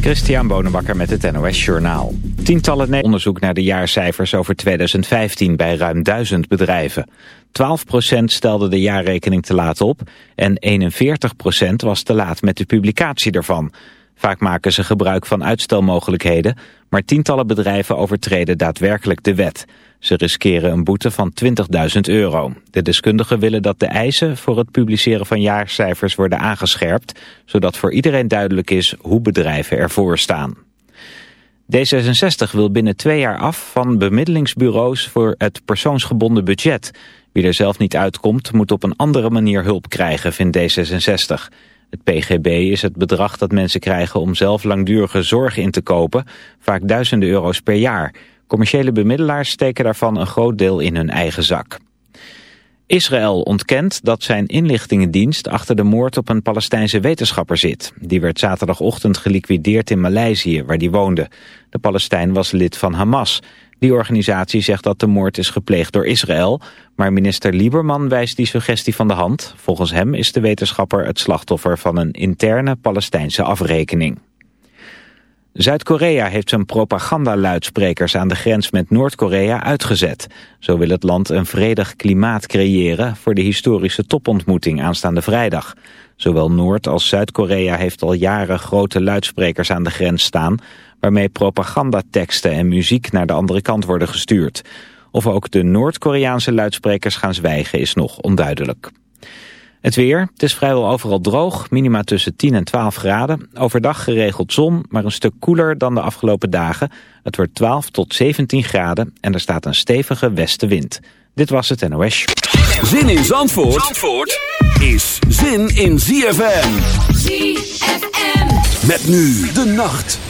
Christian Bonenbakker met het NOS Journaal. Tientallen onderzoek naar de jaarcijfers over 2015 bij ruim duizend bedrijven. 12% stelde de jaarrekening te laat op en 41% was te laat met de publicatie ervan. Vaak maken ze gebruik van uitstelmogelijkheden, maar tientallen bedrijven overtreden daadwerkelijk de wet. Ze riskeren een boete van 20.000 euro. De deskundigen willen dat de eisen voor het publiceren van jaarcijfers worden aangescherpt, zodat voor iedereen duidelijk is hoe bedrijven ervoor staan. D66 wil binnen twee jaar af van bemiddelingsbureaus voor het persoonsgebonden budget. Wie er zelf niet uitkomt, moet op een andere manier hulp krijgen, vindt D66. Het PGB is het bedrag dat mensen krijgen om zelf langdurige zorg in te kopen, vaak duizenden euro's per jaar. Commerciële bemiddelaars steken daarvan een groot deel in hun eigen zak. Israël ontkent dat zijn inlichtingendienst achter de moord op een Palestijnse wetenschapper zit. Die werd zaterdagochtend geliquideerd in Maleisië, waar die woonde. De Palestijn was lid van Hamas. Die organisatie zegt dat de moord is gepleegd door Israël, maar minister Lieberman wijst die suggestie van de hand. Volgens hem is de wetenschapper het slachtoffer van een interne Palestijnse afrekening. Zuid-Korea heeft zijn propagandaluidsprekers aan de grens met Noord-Korea uitgezet. Zo wil het land een vredig klimaat creëren voor de historische topontmoeting aanstaande vrijdag. Zowel Noord- als Zuid-Korea heeft al jaren grote luidsprekers aan de grens staan... waarmee propagandateksten en muziek naar de andere kant worden gestuurd. Of ook de Noord-Koreaanse luidsprekers gaan zwijgen is nog onduidelijk. Het weer, het is vrijwel overal droog, minima tussen 10 en 12 graden. Overdag geregeld zon, maar een stuk koeler dan de afgelopen dagen. Het wordt 12 tot 17 graden en er staat een stevige westenwind. Dit was het NOS. Zin in Zandvoort, Zandvoort is zin in ZFM. ZFM. Met nu de nacht.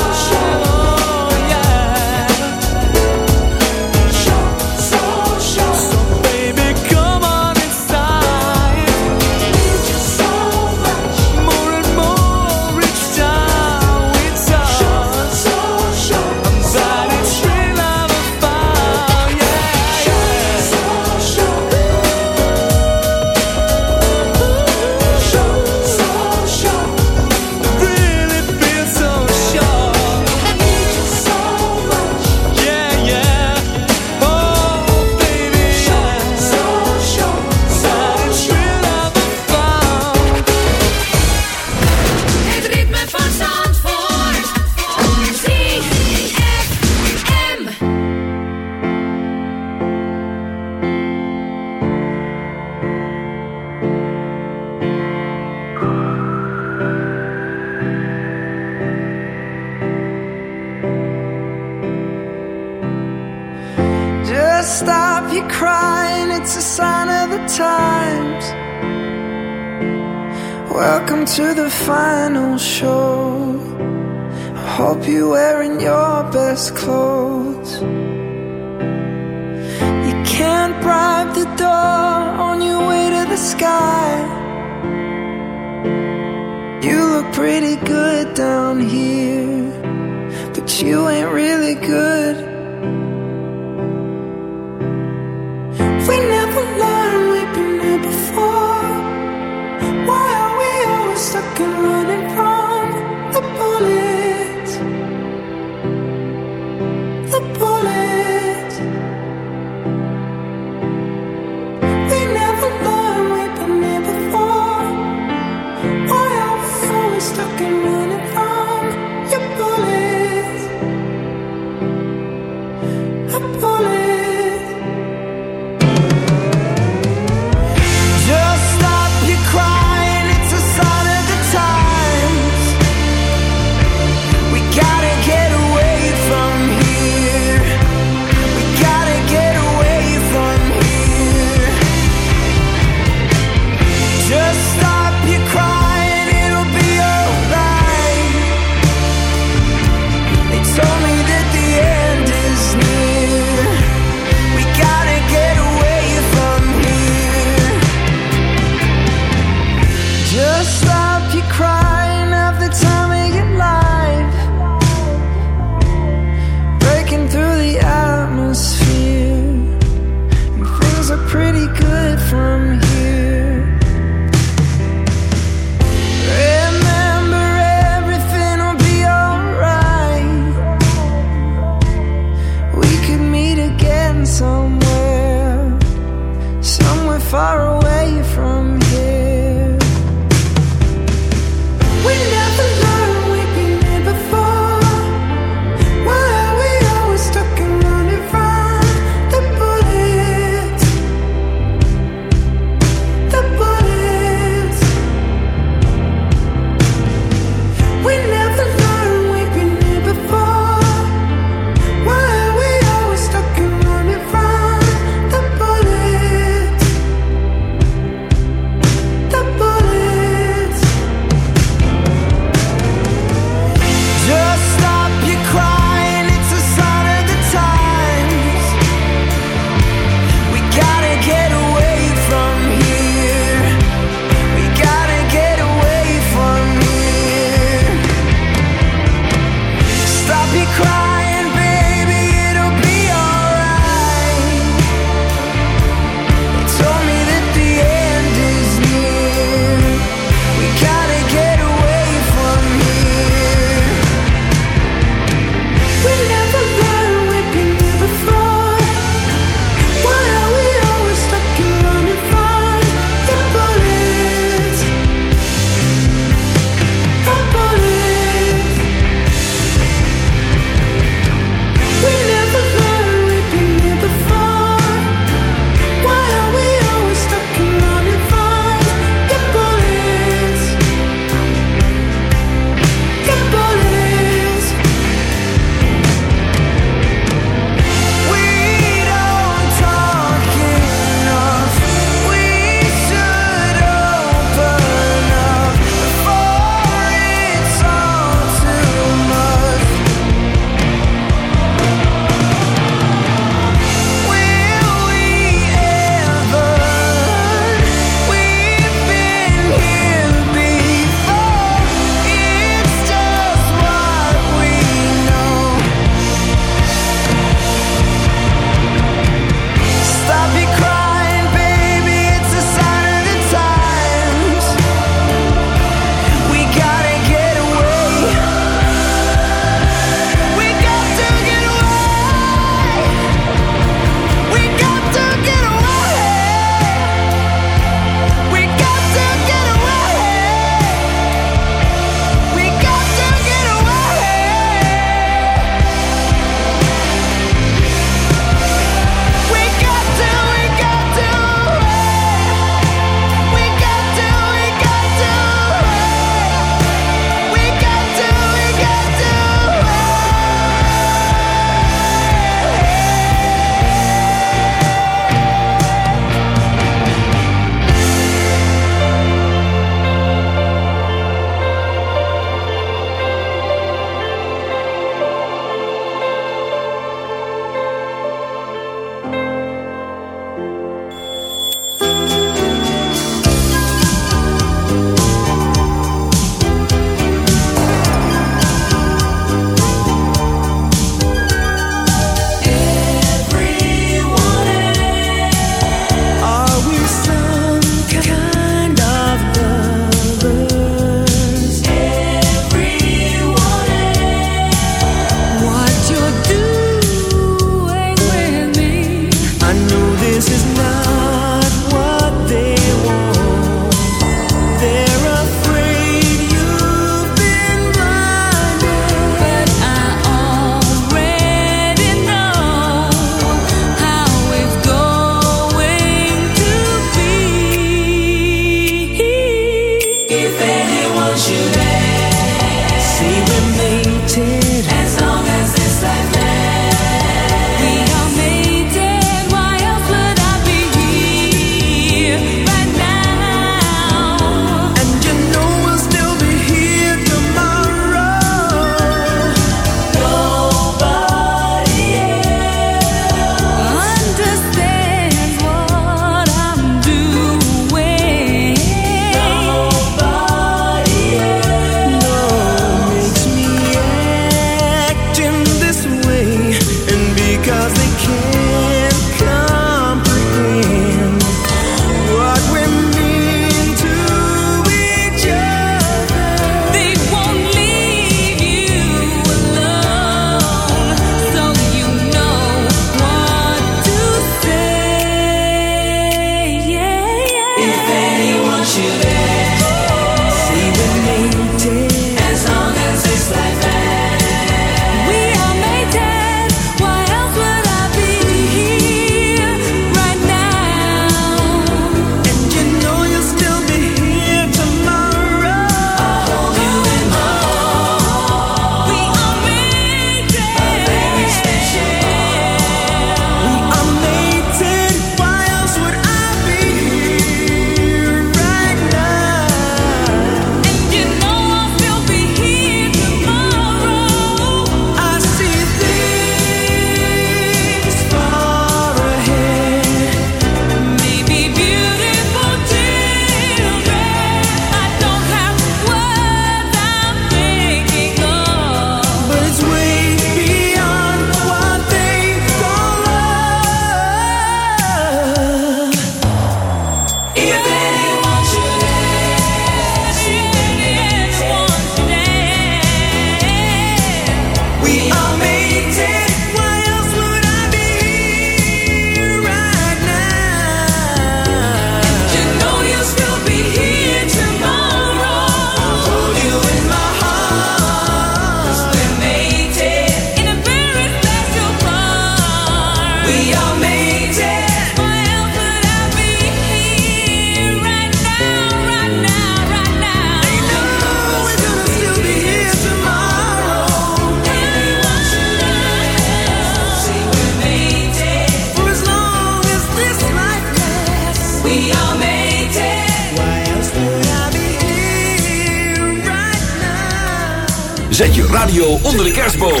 radio onder de kerstboom.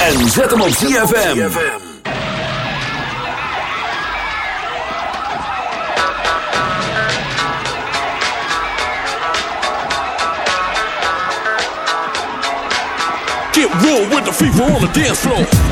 En zet hem op ZFM. Get raw with the fever on the dance floor.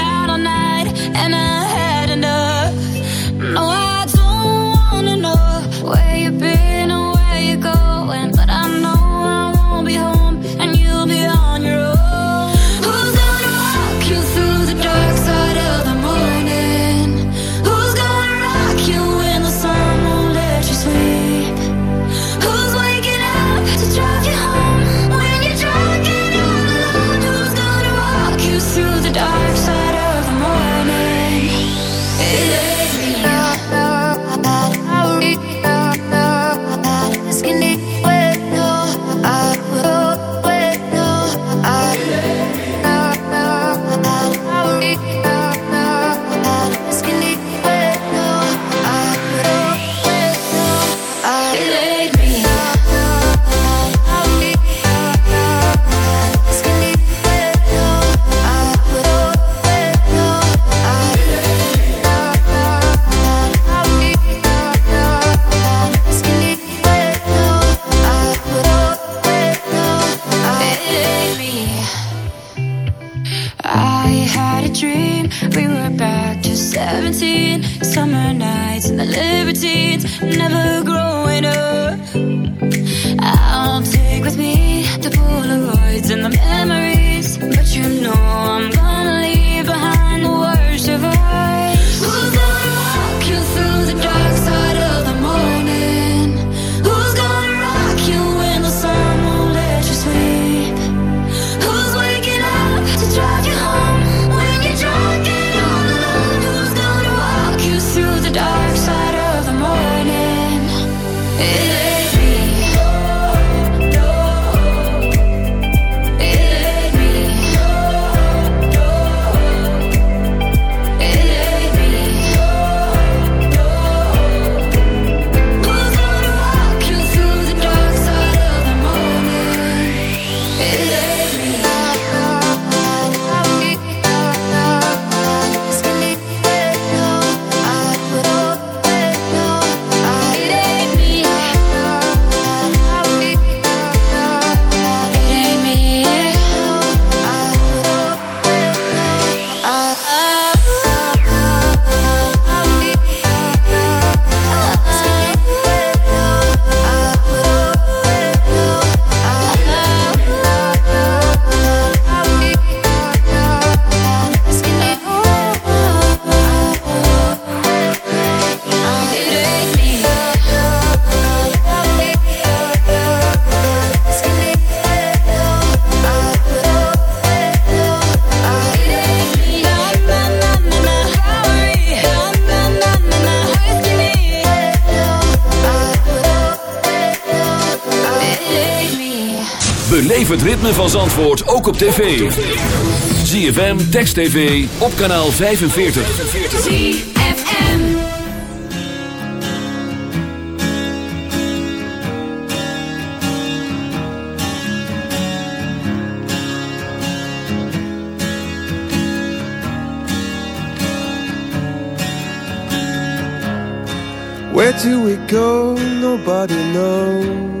van antwoord ook op tv. ZFM, Text TV, op kanaal 45. ZFM Where do we go? Nobody knows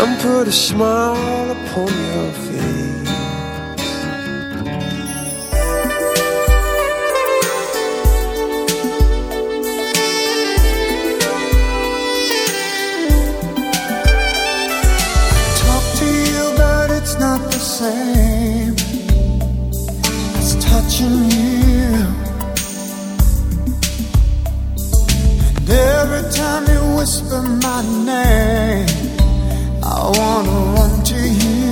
and put a smile upon your face. Talk to you, but it's not the same. It's touching you. And every time you whisper my name wanna run to you.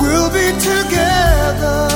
We'll be together.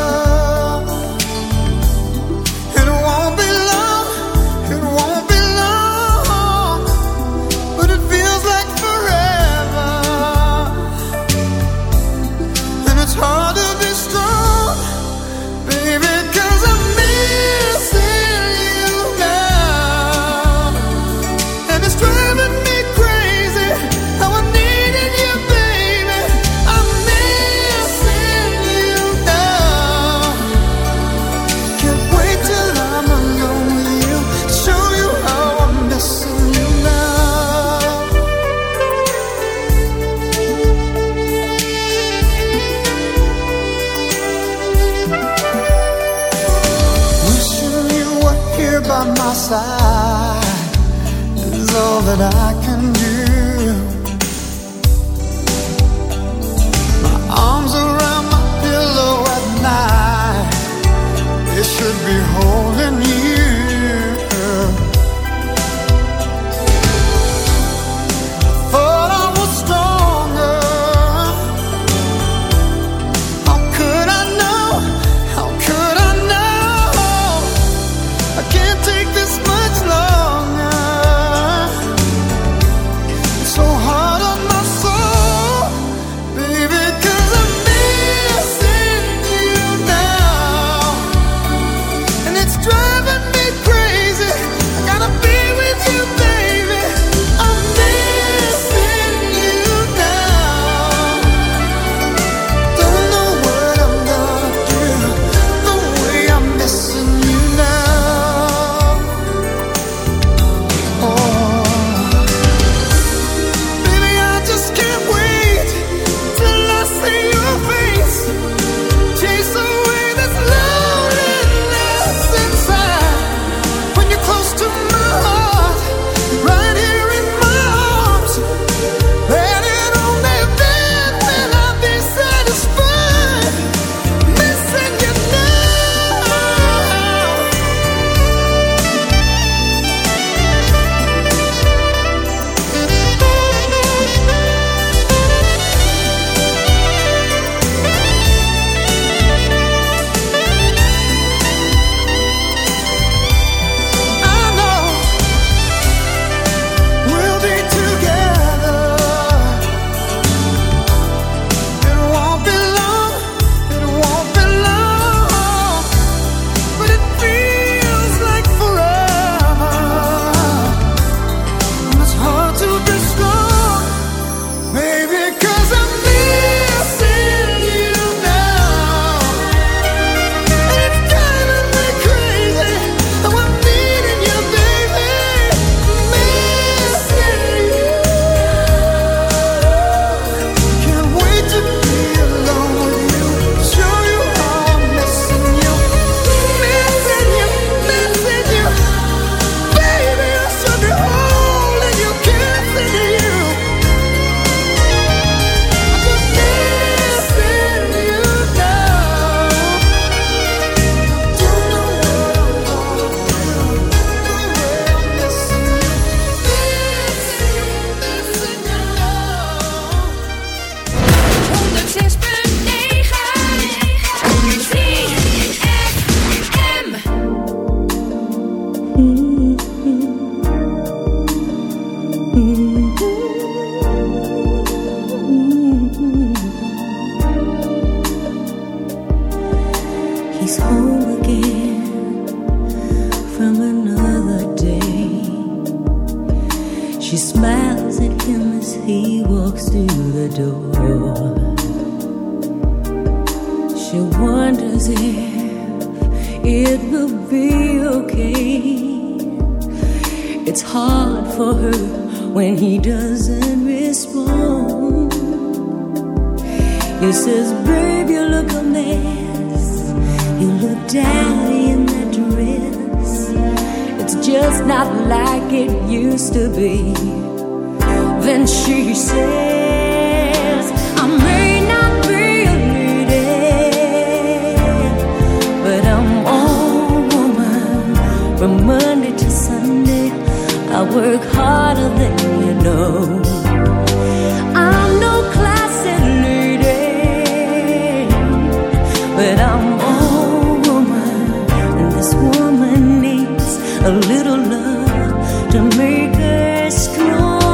But I'm all woman, and this woman needs a little love to make her strong.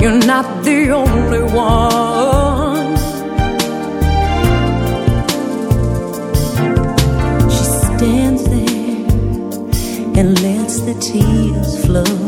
You're not the only one. She stands there and lets the tears flow.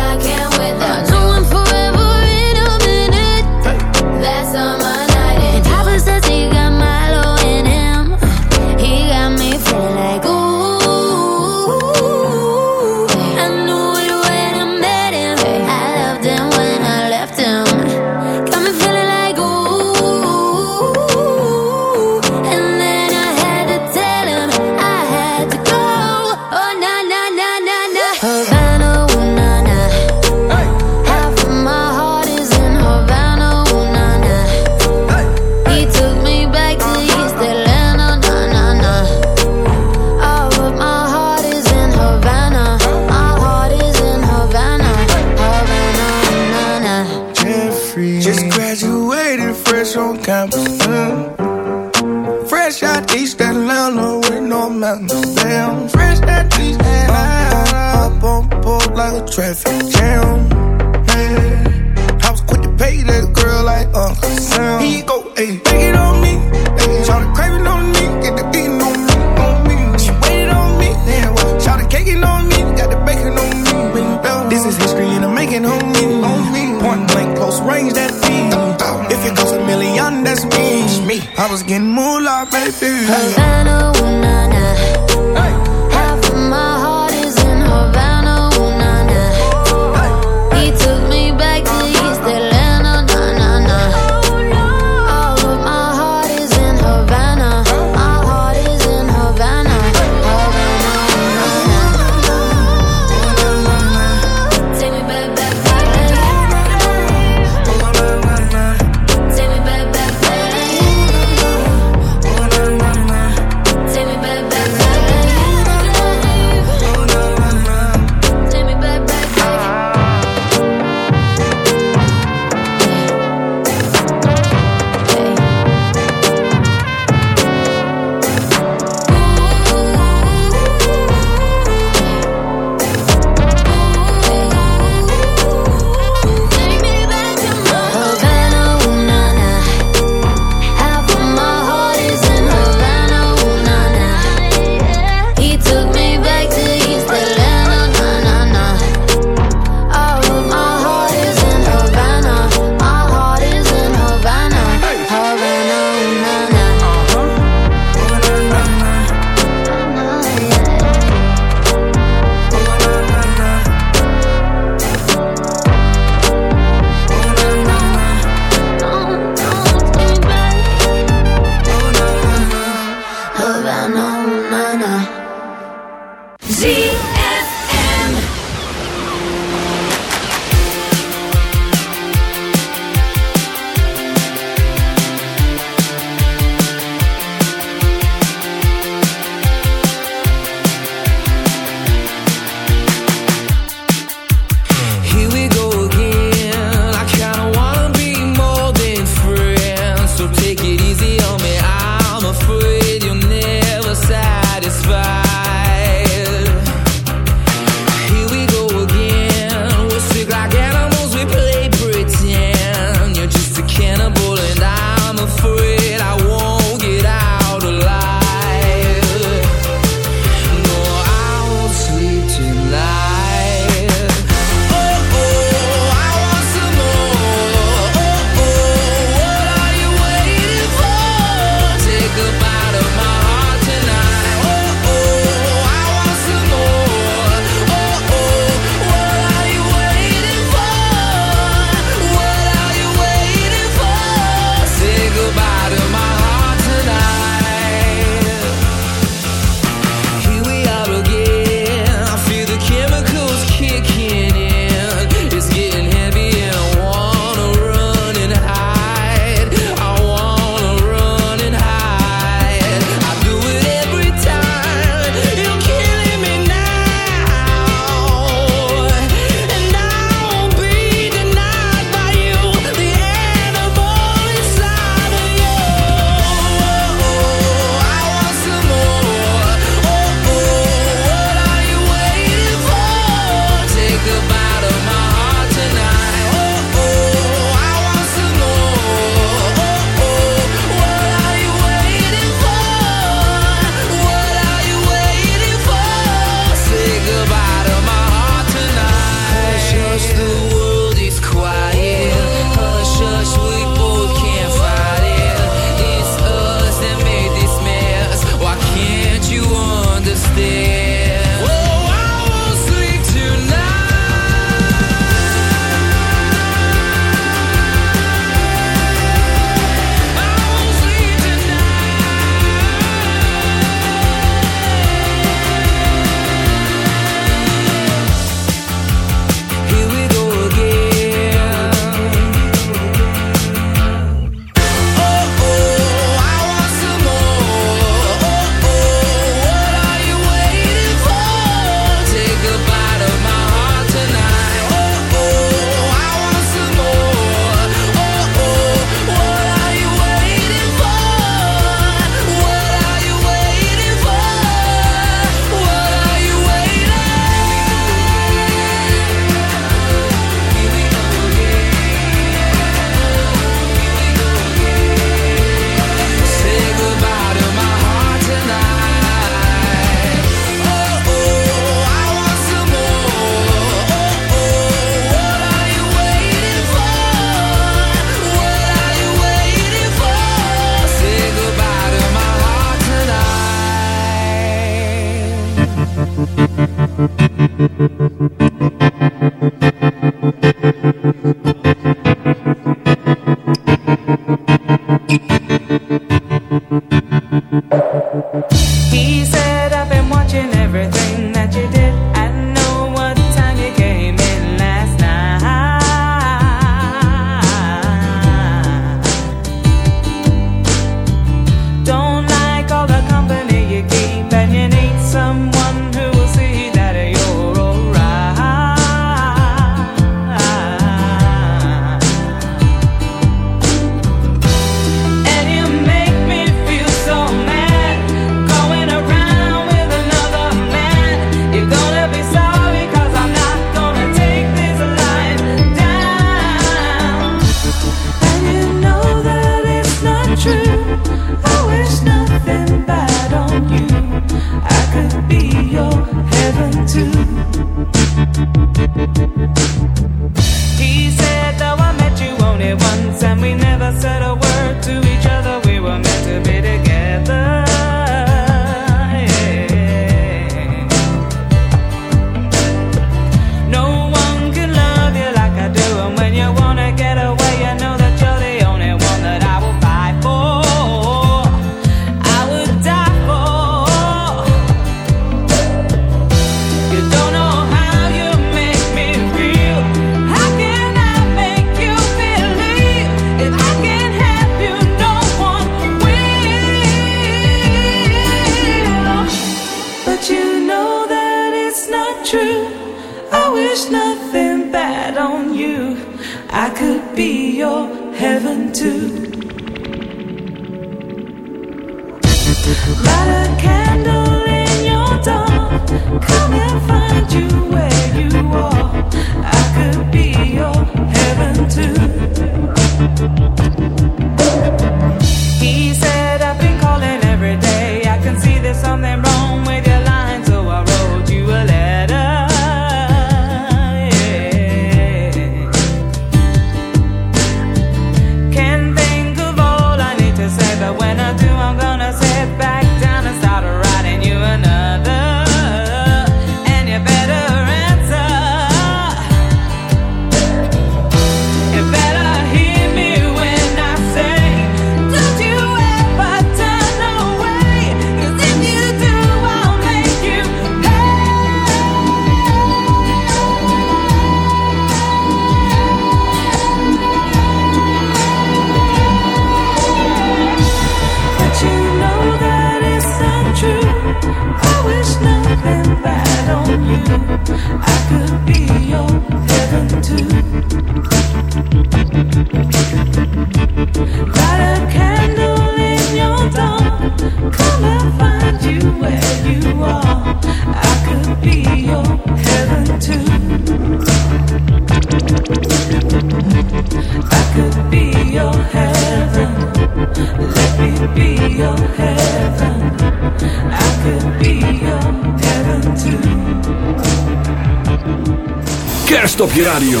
je radio.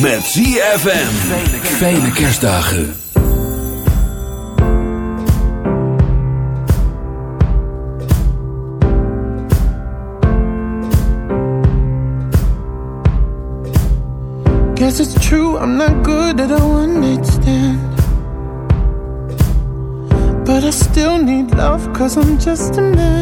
Met ZFM. Fijne kerstdagen. Guess it's true, I'm not good at a. But I still need love, cause I'm just a man.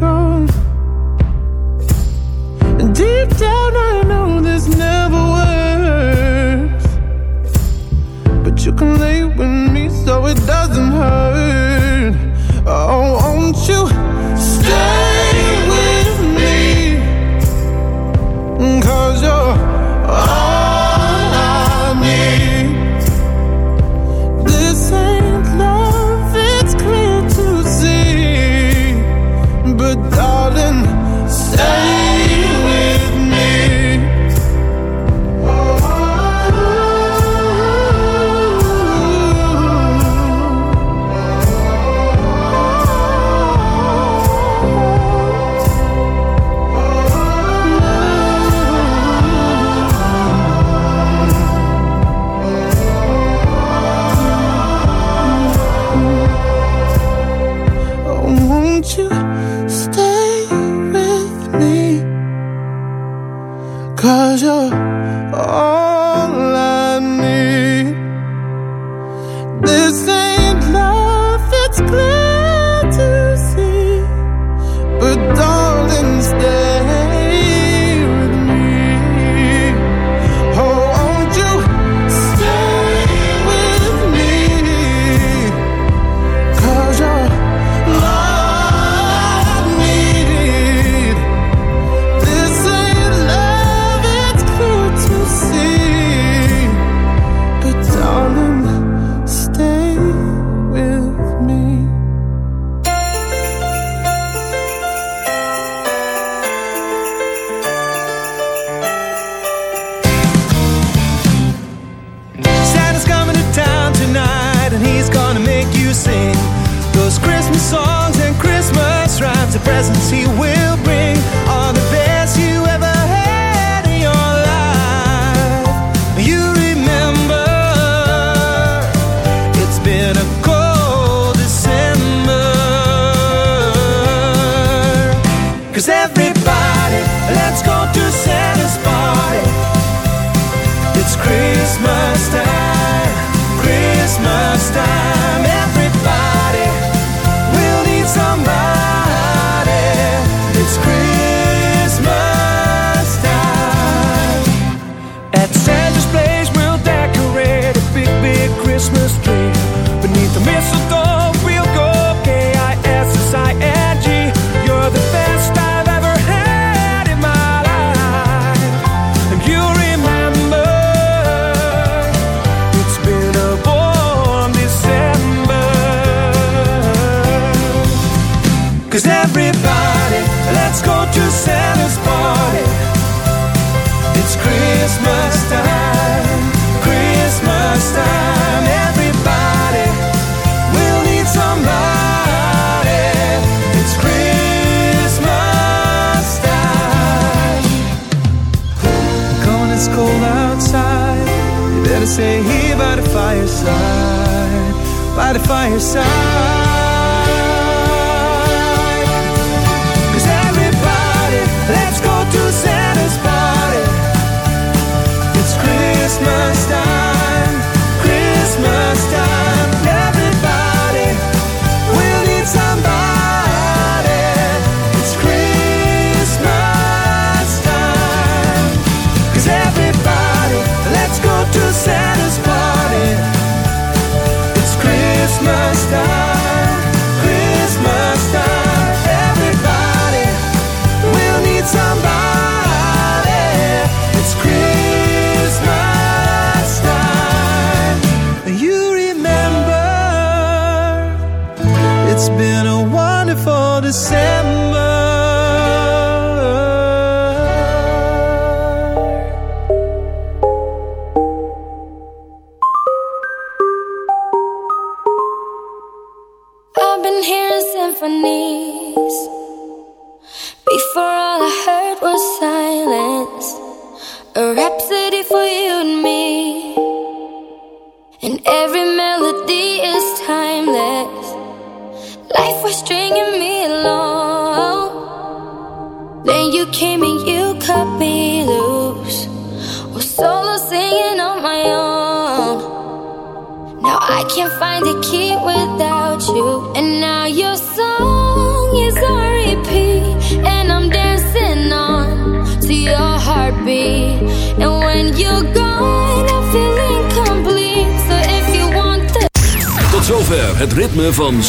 show